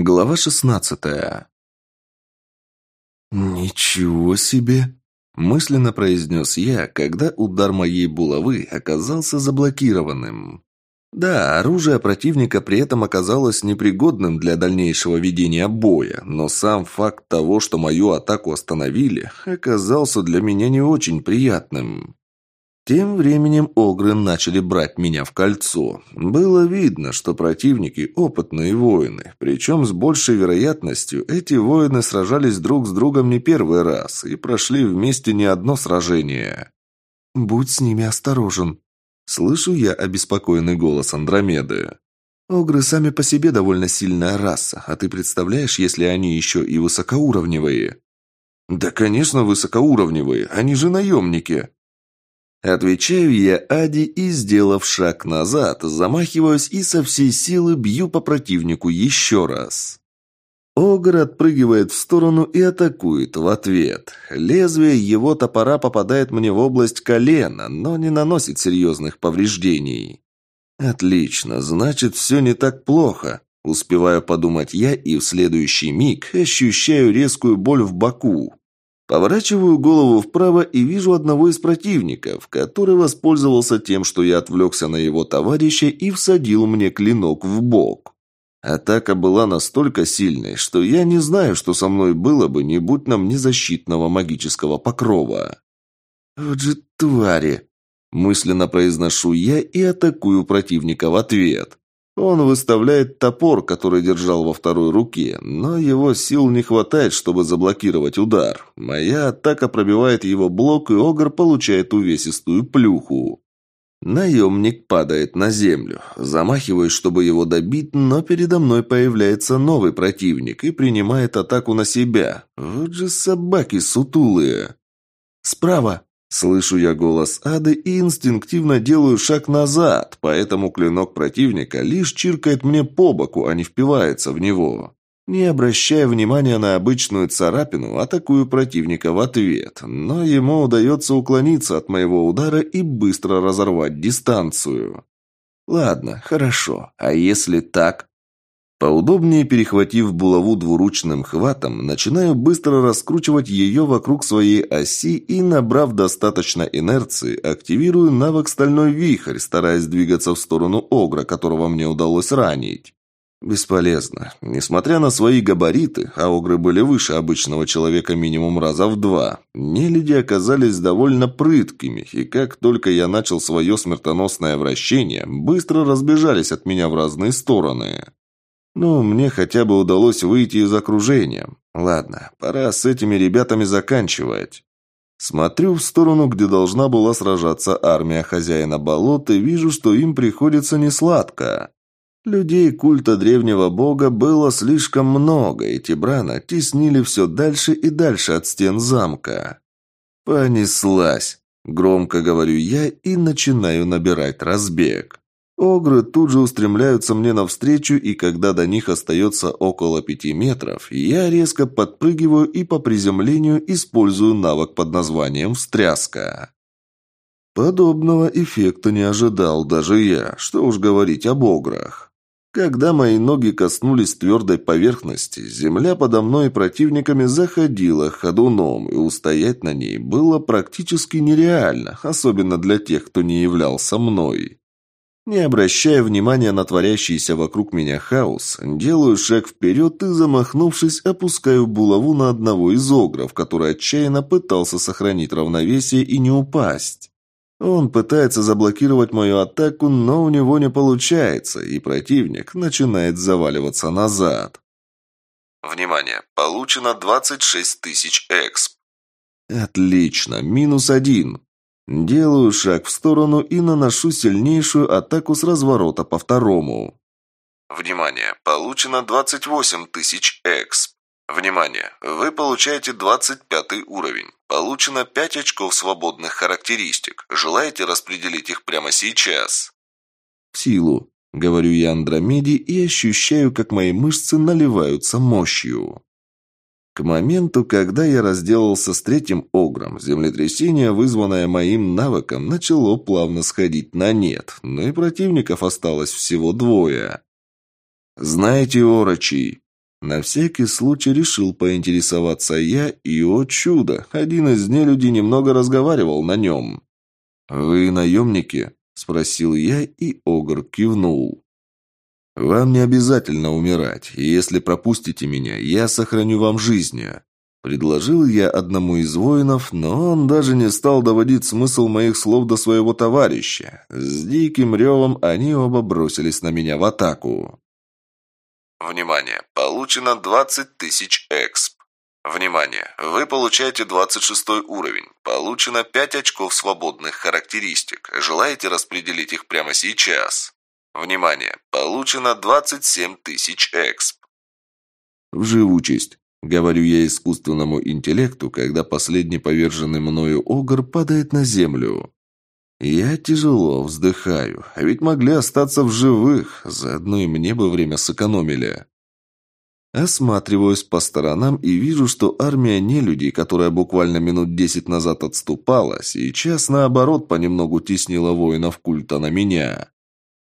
Глава шестнадцатая. «Ничего себе!» – мысленно произнес я, когда удар моей булавы оказался заблокированным. Да, оружие противника при этом оказалось непригодным для дальнейшего ведения боя, но сам факт того, что мою атаку остановили, оказался для меня не очень приятным. Тем временем огры начали брать меня в кольцо. Было видно, что противники – опытные воины. Причем с большей вероятностью эти воины сражались друг с другом не первый раз и прошли вместе не одно сражение. «Будь с ними осторожен», – слышу я обеспокоенный голос Андромеды. «Огры сами по себе довольно сильная раса, а ты представляешь, если они еще и высокоуровневые?» «Да, конечно, высокоуровневые, они же наемники», Отвечаю я Ади и, сделав шаг назад, замахиваюсь и со всей силы бью по противнику еще раз. Огр отпрыгивает в сторону и атакует в ответ. Лезвие его топора попадает мне в область колена, но не наносит серьезных повреждений. Отлично, значит, все не так плохо. Успеваю подумать я и в следующий миг ощущаю резкую боль в боку. Поворачиваю голову вправо и вижу одного из противников, который воспользовался тем, что я отвлекся на его товарища и всадил мне клинок в бок. Атака была настолько сильной, что я не знаю, что со мной было бы, не будь нам незащитного магического покрова. «Вот же твари!» Мысленно произношу я и атакую противника в ответ. Он выставляет топор, который держал во второй руке, но его сил не хватает, чтобы заблокировать удар. Моя атака пробивает его блок, и Огр получает увесистую плюху. Наемник падает на землю. Замахиваюсь, чтобы его добить, но передо мной появляется новый противник и принимает атаку на себя. Вот же собаки сутулые. «Справа!» Слышу я голос ады и инстинктивно делаю шаг назад, поэтому клинок противника лишь чиркает мне по боку, а не впивается в него. Не обращая внимания на обычную царапину, атакую противника в ответ, но ему удается уклониться от моего удара и быстро разорвать дистанцию. Ладно, хорошо. А если так? Поудобнее перехватив булаву двуручным хватом, начинаю быстро раскручивать ее вокруг своей оси и, набрав достаточно инерции, активирую навык «Стальной вихрь», стараясь двигаться в сторону Огра, которого мне удалось ранить. Бесполезно. Несмотря на свои габариты, а Огры были выше обычного человека минимум раза в два, нелюди оказались довольно прыткими, и как только я начал свое смертоносное вращение, быстро разбежались от меня в разные стороны. Ну, мне хотя бы удалось выйти из окружения. Ладно, пора с этими ребятами заканчивать. Смотрю в сторону, где должна была сражаться армия хозяина болот, и вижу, что им приходится несладко. Людей культа древнего бога было слишком много, и Тибрана теснили все дальше и дальше от стен замка. «Понеслась!» – громко говорю я и начинаю набирать разбег. Огры тут же устремляются мне навстречу, и когда до них остается около пяти метров, я резко подпрыгиваю и по приземлению использую навык под названием «Встряска». Подобного эффекта не ожидал даже я, что уж говорить об ограх. Когда мои ноги коснулись твердой поверхности, земля подо мной и противниками заходила ходуном, и устоять на ней было практически нереально, особенно для тех, кто не являлся мной. Не обращая внимания на творящийся вокруг меня хаос, делаю шаг вперед и, замахнувшись, опускаю булаву на одного из огров, который отчаянно пытался сохранить равновесие и не упасть. Он пытается заблокировать мою атаку, но у него не получается, и противник начинает заваливаться назад. Внимание! Получено 26 тысяч эксп. Отлично, минус один. Делаю шаг в сторону и наношу сильнейшую атаку с разворота по второму. Внимание! Получено 28 тысяч эксп. Внимание! Вы получаете 25 уровень. Получено 5 очков свободных характеристик. Желаете распределить их прямо сейчас? В силу. Говорю я Андромеде и ощущаю, как мои мышцы наливаются мощью. К моменту, когда я разделался с третьим огром, землетрясение, вызванное моим навыком, начало плавно сходить на нет, но и противников осталось всего двое. «Знаете, орочий?» На всякий случай решил поинтересоваться я, и, о чудо, один из нелюдей немного разговаривал на нем. «Вы наемники?» – спросил я, и Огр кивнул. «Вам не обязательно умирать, и если пропустите меня, я сохраню вам жизнь». Предложил я одному из воинов, но он даже не стал доводить смысл моих слов до своего товарища. С диким ревом они оба бросились на меня в атаку. Внимание! Получено 20 тысяч эксп. Внимание! Вы получаете 26 уровень. Получено 5 очков свободных характеристик. Желаете распределить их прямо сейчас? Внимание! Получено 27 тысяч эксп. В живучесть. Говорю я искусственному интеллекту, когда последний поверженный мною огр падает на землю. Я тяжело вздыхаю, а ведь могли остаться в живых, заодно и мне бы время сэкономили. Осматриваюсь по сторонам и вижу, что армия нелюдей, которая буквально минут десять назад отступала, сейчас, наоборот, понемногу теснила воинов культа на меня.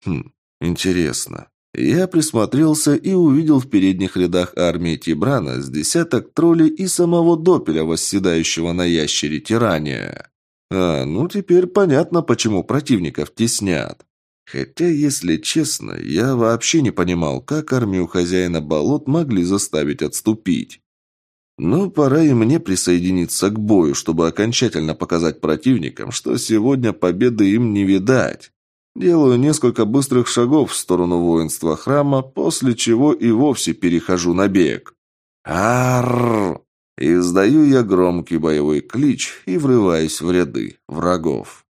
Хм, интересно. Я присмотрелся и увидел в передних рядах армии Тибрана с десяток троллей и самого Допеля, восседающего на ящере тирания. А, ну теперь понятно, почему противников теснят. Хотя, если честно, я вообще не понимал, как армию хозяина болот могли заставить отступить. Но пора и мне присоединиться к бою, чтобы окончательно показать противникам, что сегодня победы им не видать. Делаю несколько быстрых шагов в сторону воинства храма, после чего и вовсе перехожу на бег. Арррр! Издаю я громкий боевой клич и врываюсь в ряды врагов.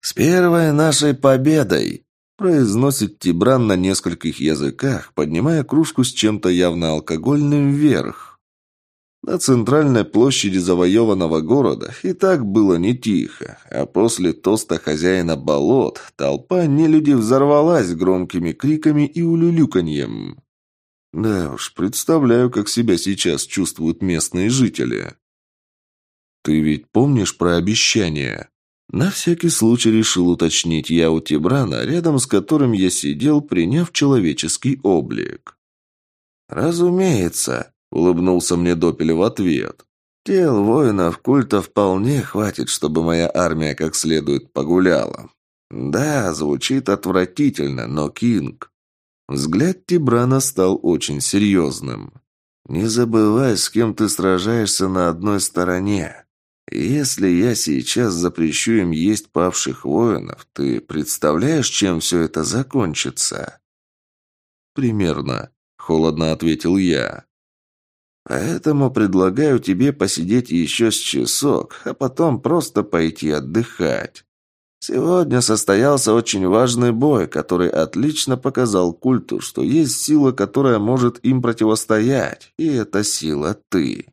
«С первой нашей победой!» Произносит Тибран на нескольких языках, поднимая кружку с чем-то явно алкогольным вверх. На центральной площади завоеванного города и так было не тихо, а после тоста хозяина болот толпа нелюдей взорвалась громкими криками и улюлюканьем. Да уж, представляю, как себя сейчас чувствуют местные жители. «Ты ведь помнишь про обещание?» На всякий случай решил уточнить я у Тибрана, рядом с которым я сидел, приняв человеческий облик. «Разумеется», Улыбнулся мне Допель в ответ. Тел воинов культа вполне хватит, чтобы моя армия как следует погуляла. Да, звучит отвратительно, но Кинг... Взгляд Тибрана стал очень серьезным. «Не забывай, с кем ты сражаешься на одной стороне. Если я сейчас запрещу им есть павших воинов, ты представляешь, чем все это закончится?» «Примерно», — холодно ответил я. Поэтому предлагаю тебе посидеть еще с часок, а потом просто пойти отдыхать. Сегодня состоялся очень важный бой, который отлично показал культу, что есть сила, которая может им противостоять, и эта сила ты.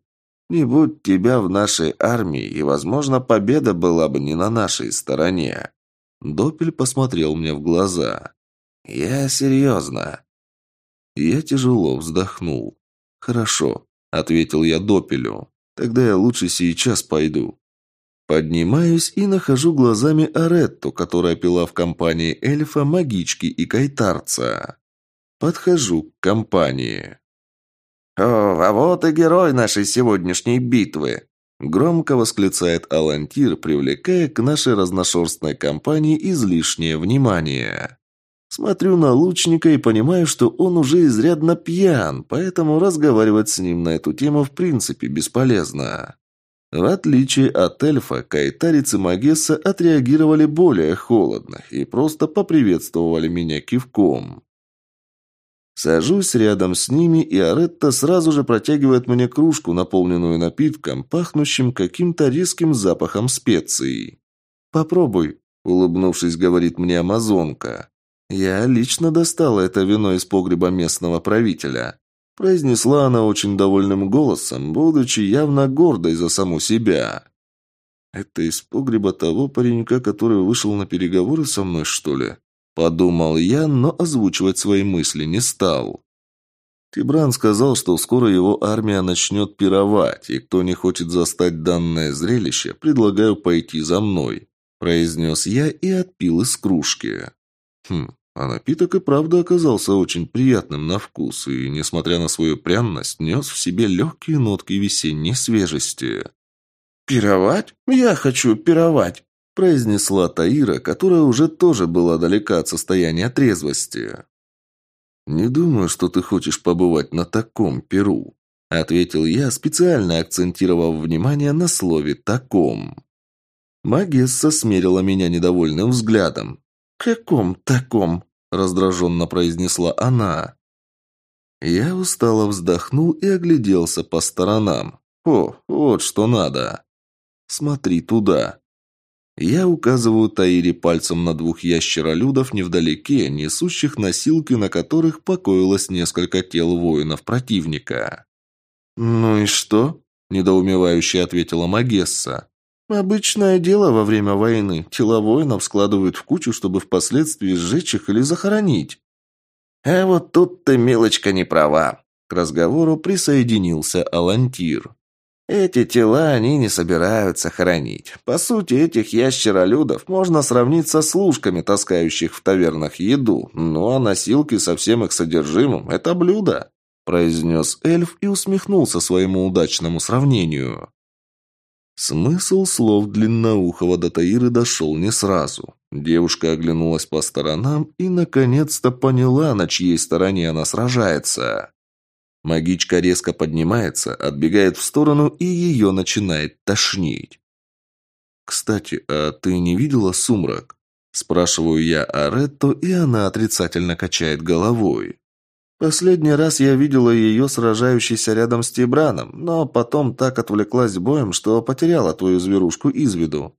Не будь тебя в нашей армии, и, возможно, победа была бы не на нашей стороне. Допель посмотрел мне в глаза. Я серьезно. Я тяжело вздохнул. Хорошо, – ответил я Допелю. «Тогда я лучше сейчас пойду». Поднимаюсь и нахожу глазами Аретту, которая пила в компании эльфа, магички и кайтарца. Подхожу к компании. «О, а вот и герой нашей сегодняшней битвы!» Громко восклицает Алантир, привлекая к нашей разношерстной компании излишнее внимание. Смотрю на лучника и понимаю, что он уже изрядно пьян, поэтому разговаривать с ним на эту тему в принципе бесполезно. В отличие от эльфа, кайтарец и Магесса отреагировали более холодно и просто поприветствовали меня кивком. Сажусь рядом с ними, и Аретта сразу же протягивает мне кружку, наполненную напитком, пахнущим каким-то резким запахом специй. «Попробуй», — улыбнувшись, говорит мне амазонка. «Я лично достала это вино из погреба местного правителя», произнесла она очень довольным голосом, будучи явно гордой за саму себя. «Это из погреба того паренька, который вышел на переговоры со мной, что ли?» Подумал я, но озвучивать свои мысли не стал. Тибран сказал, что скоро его армия начнет пировать, и кто не хочет застать данное зрелище, предлагаю пойти за мной», – произнес я и отпил из кружки. Хм, а напиток и правда оказался очень приятным на вкус, и, несмотря на свою пряность, нес в себе легкие нотки весенней свежести. «Пировать? Я хочу пировать!» Произнесла Таира, которая уже тоже была далека от состояния трезвости. «Не думаю, что ты хочешь побывать на таком перу», — ответил я, специально акцентировав внимание на слове «таком». Магесса смерила меня недовольным взглядом. «Каком таком?» – раздраженно произнесла она. Я устало вздохнул и огляделся по сторонам. «О, вот что надо!» «Смотри туда!» Я указываю Таире пальцем на двух ящеролюдов невдалеке, несущих носилки, на которых покоилось несколько тел воинов противника. «Ну и что?» – недоумевающе ответила Магесса. «Обычное дело во время войны. Тела воинов складывают в кучу, чтобы впоследствии сжечь их или захоронить». «А вот тут ты, мелочка, не права», – к разговору присоединился Алантир. Эти тела они не собираются хоронить. По сути, этих ящеролюдов можно сравнить со служками, таскающих в тавернах еду. Ну а носилки со всем их содержимым – это блюдо», – произнес эльф и усмехнулся своему удачному сравнению. Смысл слов длинноухого до Таиры дошел не сразу. Девушка оглянулась по сторонам и, наконец-то, поняла, на чьей стороне она сражается. Магичка резко поднимается, отбегает в сторону и ее начинает тошнить. «Кстати, а ты не видела сумрак?» Спрашиваю я о Ретто, и она отрицательно качает головой. Последний раз я видела ее сражающейся рядом с Тибраном, но потом так отвлеклась боем, что потеряла твою зверушку из виду.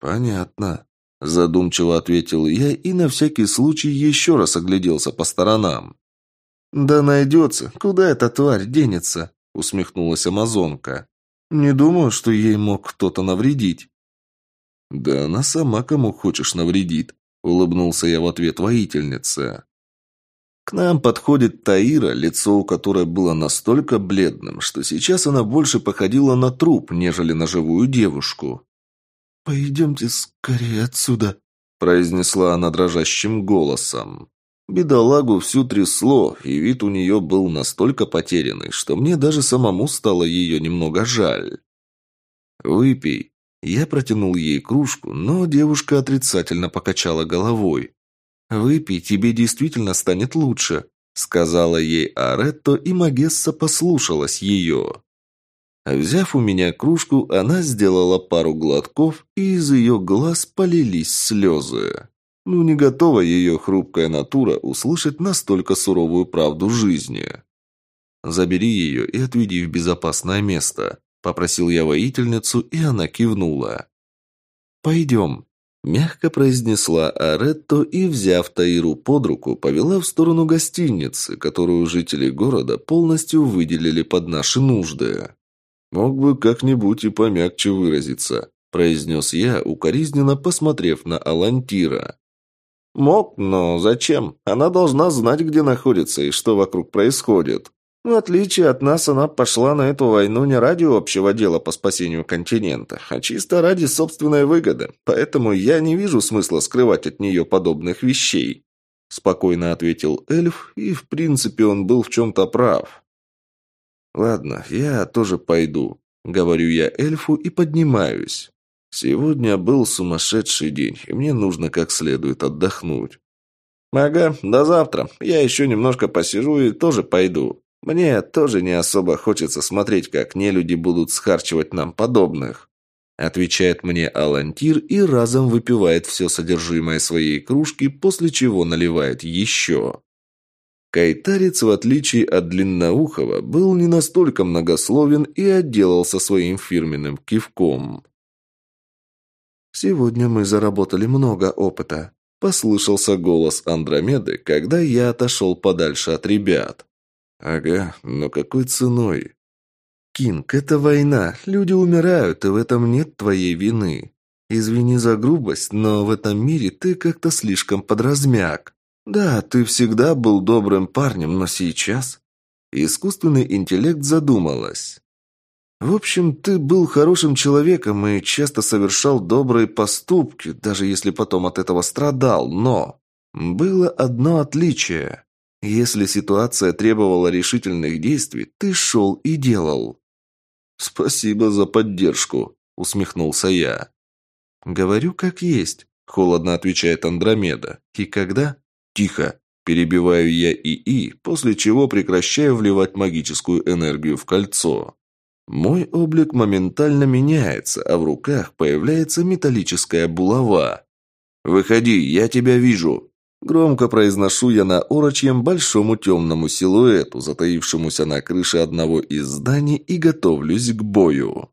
Понятно. Задумчиво ответил я и на всякий случай еще раз огляделся по сторонам. «Да найдется. Куда эта тварь денется?» — усмехнулась амазонка. «Не думаю, что ей мог кто-то навредить». «Да она сама кому хочешь навредит», — улыбнулся я в ответ воительнице. К нам подходит Таира, лицо у которой было настолько бледным, что сейчас она больше походила на труп, нежели на живую девушку. «Пойдемте скорее отсюда», — произнесла она дрожащим голосом. Бедолагу всю трясло, и вид у нее был настолько потерянный, что мне даже самому стало ее немного жаль. «Выпей». Я протянул ей кружку, но девушка отрицательно покачала головой. «Выпей, тебе действительно станет лучше», — сказала ей Аретто, и Магесса послушалась ее. Взяв у меня кружку, она сделала пару глотков, и из ее глаз полились слезы. Ну, не готова ее хрупкая натура услышать настолько суровую правду жизни. «Забери ее и отведи в безопасное место», – попросил я воительницу, и она кивнула. «Пойдем», – мягко произнесла Аретто и, взяв Таиру под руку, повела в сторону гостиницы, которую жители города полностью выделили под наши нужды. «Мог бы как-нибудь и помягче выразиться», – произнес я, укоризненно посмотрев на Алантира. Мог, но зачем? Она должна знать, где находится и что вокруг происходит. В отличие от нас, она пошла на эту войну не ради общего дела по спасению континента, а чисто ради собственной выгоды. Поэтому я не вижу смысла скрывать от нее подобных вещей. Спокойно ответил эльф, и в принципе он был в чем-то прав. «Ладно, я тоже пойду», — говорю я эльфу и поднимаюсь. Сегодня был сумасшедший день, и мне нужно как следует отдохнуть. «Ага, до завтра. Я еще немножко посижу и тоже пойду. Мне тоже не особо хочется смотреть, как нелюди будут схарчивать нам подобных». Отвечает мне Алантир и разом выпивает все содержимое своей кружки, после чего наливает еще. Кайтарец, в отличие от Длинноухова, был не настолько многословен и отделался своим фирменным кивком. «Сегодня мы заработали много опыта», – послышался голос Андромеды, когда я отошел подальше от ребят. «Ага, но какой ценой?» «Кинг, это война, люди умирают, и в этом нет твоей вины. Извини за грубость, но в этом мире ты как-то слишком подразмяк. Да, ты всегда был добрым парнем, но сейчас...» Искусственный интеллект задумалась. В общем, ты был хорошим человеком и часто совершал добрые поступки, даже если потом от этого страдал, но... Было одно отличие. Если ситуация требовала решительных действий, ты шел и делал. «Спасибо за поддержку», — усмехнулся я. «Говорю, как есть», — холодно отвечает Андромеда. «И когда?» «Тихо», — перебиваю я ИИ, после чего прекращаю вливать магическую энергию в кольцо. Мой облик моментально меняется, а в руках появляется металлическая булава. «Выходи, я тебя вижу!» Громко произношу я на орочьем большому темному силуэту, затаившемуся на крыше одного из зданий, и готовлюсь к бою.